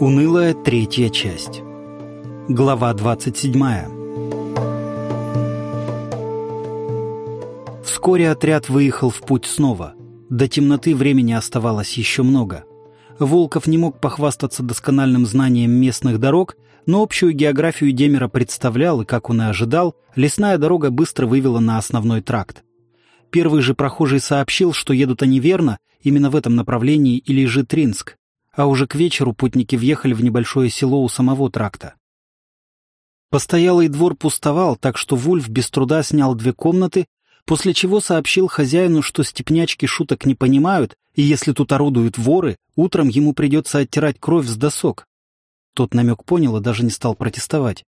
Унылая третья часть. Глава 27. Вскоре отряд выехал в путь снова. До темноты времени оставалось еще много. Волков не мог похвастаться доскональным знанием местных дорог, но общую географию Демера представлял, и, как он и ожидал, лесная дорога быстро вывела на основной тракт. Первый же прохожий сообщил, что едут они верно, именно в этом направлении и лежит Ринск, а уже к вечеру путники въехали в небольшое село у самого тракта. Постоялый двор пустовал, так что Вульф без труда снял две комнаты, после чего сообщил хозяину, что степнячки шуток не понимают, и если тут орудуют воры, утром ему придется оттирать кровь с досок. Тот намек понял и даже не стал протестовать.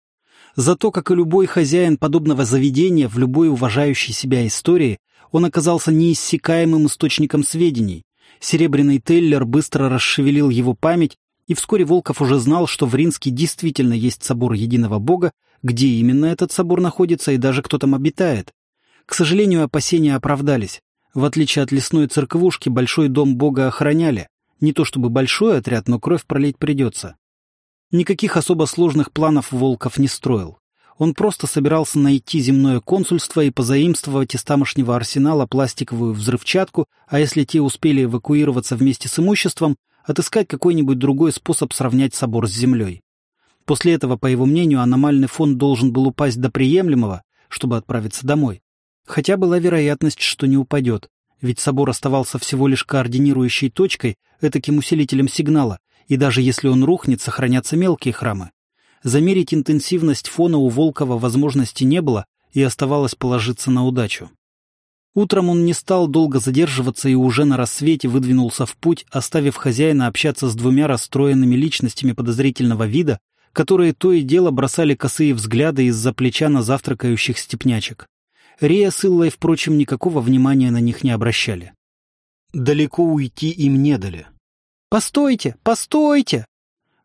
Зато, как и любой хозяин подобного заведения в любой уважающей себя истории, он оказался неиссякаемым источником сведений, Серебряный Теллер быстро расшевелил его память, и вскоре Волков уже знал, что в Ринске действительно есть собор Единого Бога, где именно этот собор находится и даже кто там обитает. К сожалению, опасения оправдались. В отличие от лесной церквушки, большой дом Бога охраняли. Не то чтобы большой отряд, но кровь пролить придется. Никаких особо сложных планов Волков не строил. Он просто собирался найти земное консульство и позаимствовать из тамошнего арсенала пластиковую взрывчатку, а если те успели эвакуироваться вместе с имуществом, отыскать какой-нибудь другой способ сравнять собор с землей. После этого, по его мнению, аномальный фон должен был упасть до приемлемого, чтобы отправиться домой. Хотя была вероятность, что не упадет, ведь собор оставался всего лишь координирующей точкой, этаким усилителем сигнала, и даже если он рухнет, сохранятся мелкие храмы. Замерить интенсивность фона у Волкова возможности не было, и оставалось положиться на удачу. Утром он не стал долго задерживаться и уже на рассвете выдвинулся в путь, оставив хозяина общаться с двумя расстроенными личностями подозрительного вида, которые то и дело бросали косые взгляды из-за плеча на завтракающих степнячек. Рея с Иллой, впрочем, никакого внимания на них не обращали. Далеко уйти им не дали. «Постойте! Постойте!»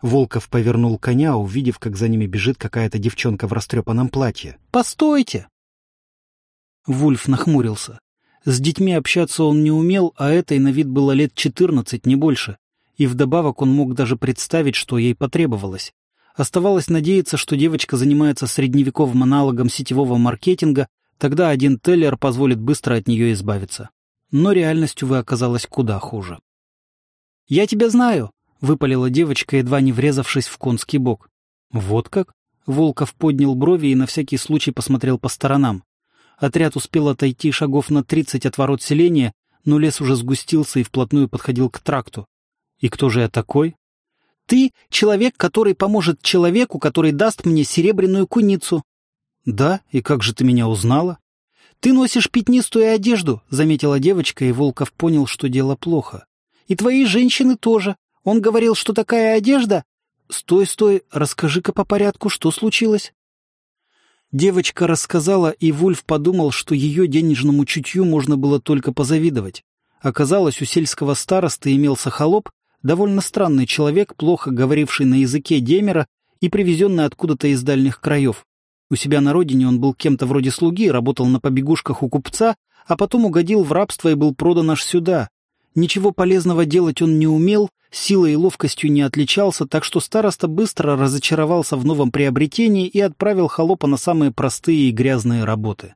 Волков повернул коня, увидев, как за ними бежит какая-то девчонка в растрепанном платье. «Постойте!» Вульф нахмурился. С детьми общаться он не умел, а этой на вид было лет четырнадцать, не больше. И вдобавок он мог даже представить, что ей потребовалось. Оставалось надеяться, что девочка занимается средневековым аналогом сетевого маркетинга, тогда один теллер позволит быстро от нее избавиться. Но реальностью вы оказалась куда хуже. «Я тебя знаю!» — выпалила девочка, едва не врезавшись в конский бок. «Вот как?» — Волков поднял брови и на всякий случай посмотрел по сторонам. Отряд успел отойти шагов на тридцать от ворот селения, но лес уже сгустился и вплотную подходил к тракту. «И кто же я такой?» «Ты — человек, который поможет человеку, который даст мне серебряную куницу». «Да? И как же ты меня узнала?» «Ты носишь пятнистую одежду», — заметила девочка, и Волков понял, что дело плохо. «И твои женщины тоже. Он говорил, что такая одежда... Стой, стой, расскажи-ка по порядку, что случилось? Девочка рассказала, и Вульф подумал, что ее денежному чутью можно было только позавидовать. Оказалось, у сельского старосты имелся холоп, довольно странный человек, плохо говоривший на языке Демера и привезенный откуда-то из дальних краев. У себя на родине он был кем-то вроде слуги, работал на побегушках у купца, а потом угодил в рабство и был продан аж сюда. Ничего полезного делать он не умел, силой и ловкостью не отличался, так что староста быстро разочаровался в новом приобретении и отправил холопа на самые простые и грязные работы.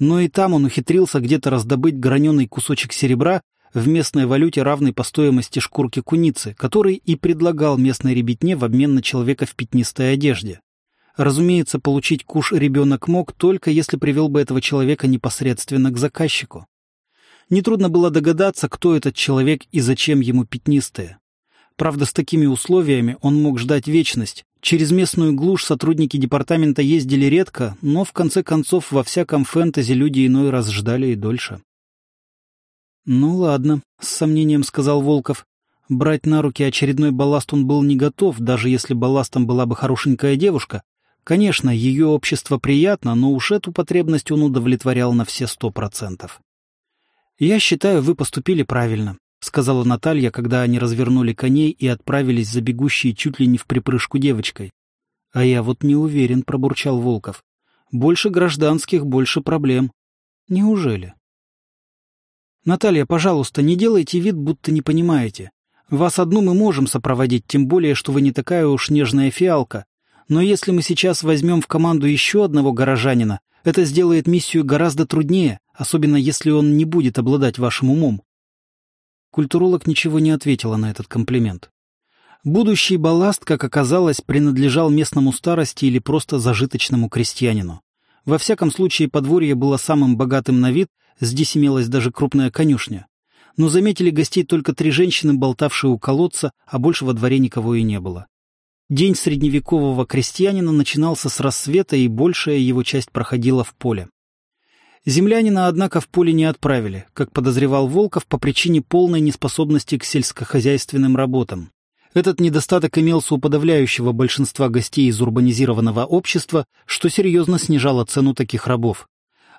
Но и там он ухитрился где-то раздобыть граненый кусочек серебра в местной валюте, равной по стоимости шкурки куницы, который и предлагал местной ребятне в обмен на человека в пятнистой одежде. Разумеется, получить куш ребенок мог, только если привел бы этого человека непосредственно к заказчику. Нетрудно было догадаться, кто этот человек и зачем ему пятнистые. Правда, с такими условиями он мог ждать вечность. Через местную глушь сотрудники департамента ездили редко, но в конце концов во всяком фэнтези люди иной раз ждали и дольше. «Ну ладно», — с сомнением сказал Волков. Брать на руки очередной балласт он был не готов, даже если балластом была бы хорошенькая девушка. Конечно, ее общество приятно, но уж эту потребность он удовлетворял на все сто процентов. «Я считаю, вы поступили правильно», — сказала Наталья, когда они развернули коней и отправились за бегущей чуть ли не в припрыжку девочкой. «А я вот не уверен», — пробурчал Волков. «Больше гражданских, больше проблем». «Неужели?» «Наталья, пожалуйста, не делайте вид, будто не понимаете. Вас одну мы можем сопроводить, тем более, что вы не такая уж нежная фиалка. Но если мы сейчас возьмем в команду еще одного горожанина, это сделает миссию гораздо труднее, особенно если он не будет обладать вашим умом. Культуролог ничего не ответила на этот комплимент. Будущий балласт, как оказалось, принадлежал местному старости или просто зажиточному крестьянину. Во всяком случае, подворье было самым богатым на вид, здесь имелась даже крупная конюшня. Но заметили гостей только три женщины, болтавшие у колодца, а больше во дворе никого и не было. День средневекового крестьянина начинался с рассвета, и большая его часть проходила в поле. Землянина, однако, в поле не отправили, как подозревал Волков, по причине полной неспособности к сельскохозяйственным работам. Этот недостаток имелся у подавляющего большинства гостей из урбанизированного общества, что серьезно снижало цену таких рабов.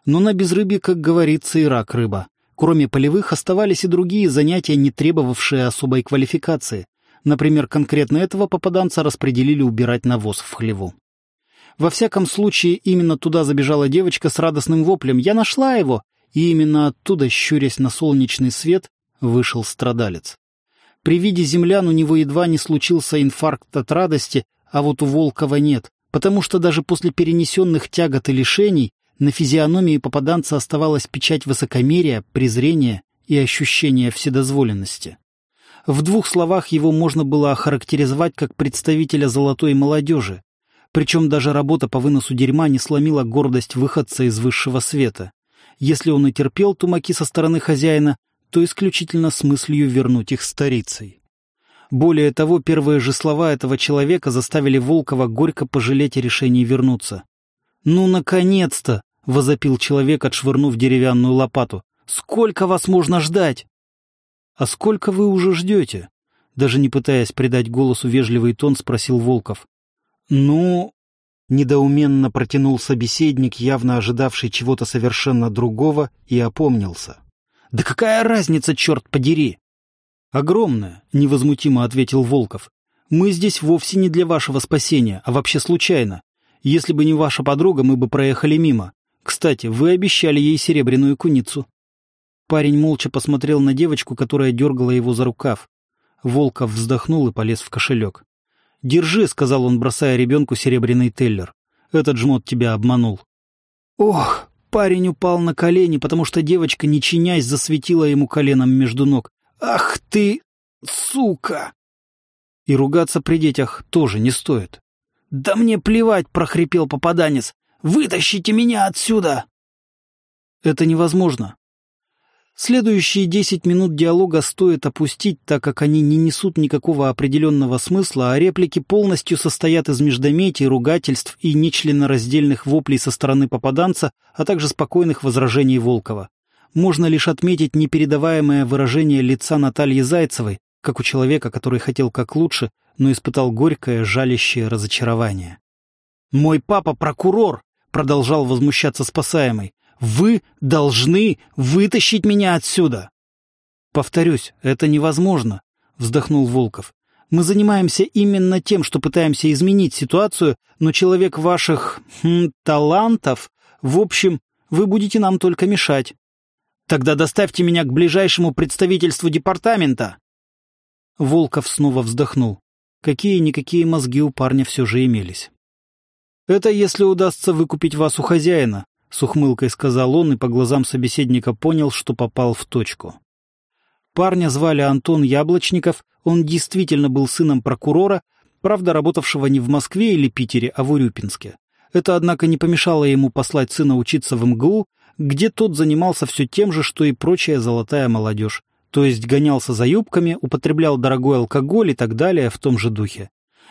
Но на безрыбье, как говорится, и рак рыба. Кроме полевых оставались и другие занятия, не требовавшие особой квалификации. Например, конкретно этого попаданца распределили убирать навоз в хлеву. Во всяком случае, именно туда забежала девочка с радостным воплем «Я нашла его!» И именно оттуда, щурясь на солнечный свет, вышел страдалец. При виде землян у него едва не случился инфаркт от радости, а вот у Волкова нет, потому что даже после перенесенных тягот и лишений на физиономии попаданца оставалась печать высокомерия, презрения и ощущения вседозволенности. В двух словах его можно было охарактеризовать как представителя золотой молодежи, причем даже работа по выносу дерьма не сломила гордость выходца из высшего света. Если он и терпел тумаки со стороны хозяина, то исключительно с мыслью вернуть их старицей. Более того, первые же слова этого человека заставили Волкова горько пожалеть о решении вернуться. «Ну, наконец-то!» — возопил человек, отшвырнув деревянную лопату. «Сколько вас можно ждать?» «А сколько вы уже ждете?» Даже не пытаясь придать голосу вежливый тон, спросил Волков. «Ну...» — недоуменно протянул собеседник, явно ожидавший чего-то совершенно другого, и опомнился. «Да какая разница, черт подери!» «Огромная», — невозмутимо ответил Волков. «Мы здесь вовсе не для вашего спасения, а вообще случайно. Если бы не ваша подруга, мы бы проехали мимо. Кстати, вы обещали ей серебряную куницу». Парень молча посмотрел на девочку, которая дергала его за рукав. Волков вздохнул и полез в кошелек. «Держи», — сказал он, бросая ребенку серебряный теллер. «Этот жмот тебя обманул». «Ох!» — парень упал на колени, потому что девочка, не чинясь, засветила ему коленом между ног. «Ах ты, сука!» И ругаться при детях тоже не стоит. «Да мне плевать!» — прохрипел попаданец. «Вытащите меня отсюда!» «Это невозможно», Следующие десять минут диалога стоит опустить, так как они не несут никакого определенного смысла, а реплики полностью состоят из междометий, ругательств и нечленораздельных воплей со стороны попаданца, а также спокойных возражений Волкова. Можно лишь отметить непередаваемое выражение лица Натальи Зайцевой, как у человека, который хотел как лучше, но испытал горькое, жалящее разочарование. «Мой папа прокурор!» — продолжал возмущаться спасаемый. Вы должны вытащить меня отсюда!» «Повторюсь, это невозможно», — вздохнул Волков. «Мы занимаемся именно тем, что пытаемся изменить ситуацию, но человек ваших... Хм, талантов... В общем, вы будете нам только мешать. Тогда доставьте меня к ближайшему представительству департамента!» Волков снова вздохнул. Какие-никакие мозги у парня все же имелись. «Это если удастся выкупить вас у хозяина», — с ухмылкой сказал он, и по глазам собеседника понял, что попал в точку. Парня звали Антон Яблочников, он действительно был сыном прокурора, правда, работавшего не в Москве или Питере, а в Урюпинске. Это, однако, не помешало ему послать сына учиться в МГУ, где тот занимался все тем же, что и прочая золотая молодежь, то есть гонялся за юбками, употреблял дорогой алкоголь и так далее в том же духе.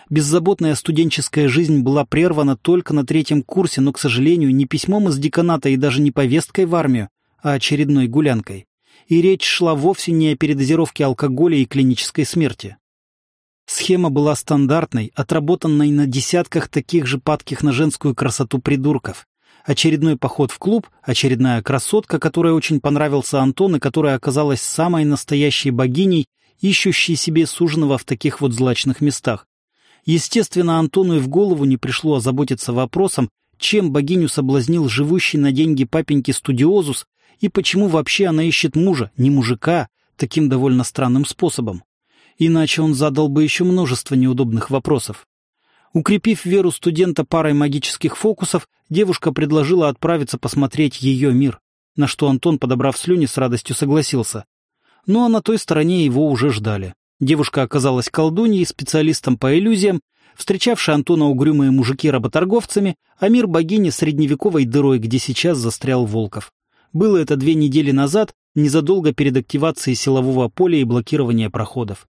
Беззаботная студенческая жизнь была прервана только на третьем курсе, но, к сожалению, не письмом из деканата и даже не повесткой в армию, а очередной гулянкой. И речь шла вовсе не о передозировке алкоголя и клинической смерти. Схема была стандартной, отработанной на десятках таких же падких на женскую красоту придурков. Очередной поход в клуб, очередная красотка, которая очень понравился Антон и которая оказалась самой настоящей богиней, ищущей себе суженого в таких вот злачных местах. Естественно, Антону и в голову не пришло озаботиться вопросом, чем богиню соблазнил живущий на деньги папеньки студиозус и почему вообще она ищет мужа, не мужика, таким довольно странным способом. Иначе он задал бы еще множество неудобных вопросов. Укрепив веру студента парой магических фокусов, девушка предложила отправиться посмотреть ее мир, на что Антон, подобрав слюни, с радостью согласился. Ну а на той стороне его уже ждали. Девушка оказалась колдуньей, специалистом по иллюзиям, встречавший Антона угрюмые мужики работорговцами, а мир богини средневековой дырой, где сейчас застрял Волков. Было это две недели назад, незадолго перед активацией силового поля и блокирования проходов.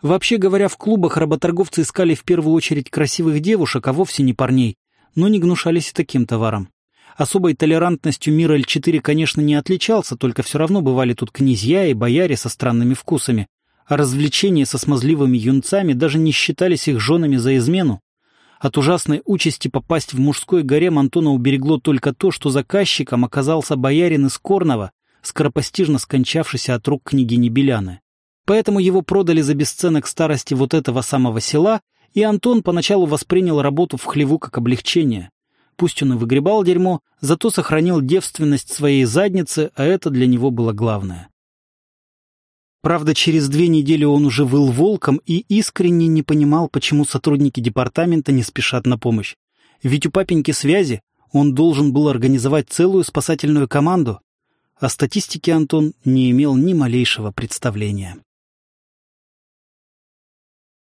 Вообще говоря, в клубах работорговцы искали в первую очередь красивых девушек, а вовсе не парней, но не гнушались и таким товаром. Особой толерантностью мира Л-4, конечно, не отличался, только все равно бывали тут князья и бояре со странными вкусами, а развлечения со смазливыми юнцами даже не считались их женами за измену. От ужасной участи попасть в мужской гарем Антона уберегло только то, что заказчиком оказался боярин из Корнова, скоропостижно скончавшийся от рук княгини Беляны. Поэтому его продали за бесценок старости вот этого самого села, и Антон поначалу воспринял работу в хлеву как облегчение. Пусть он и выгребал дерьмо, зато сохранил девственность своей задницы, а это для него было главное. Правда, через две недели он уже выл волком и искренне не понимал, почему сотрудники департамента не спешат на помощь. Ведь у папеньки связи, он должен был организовать целую спасательную команду. О статистике Антон не имел ни малейшего представления.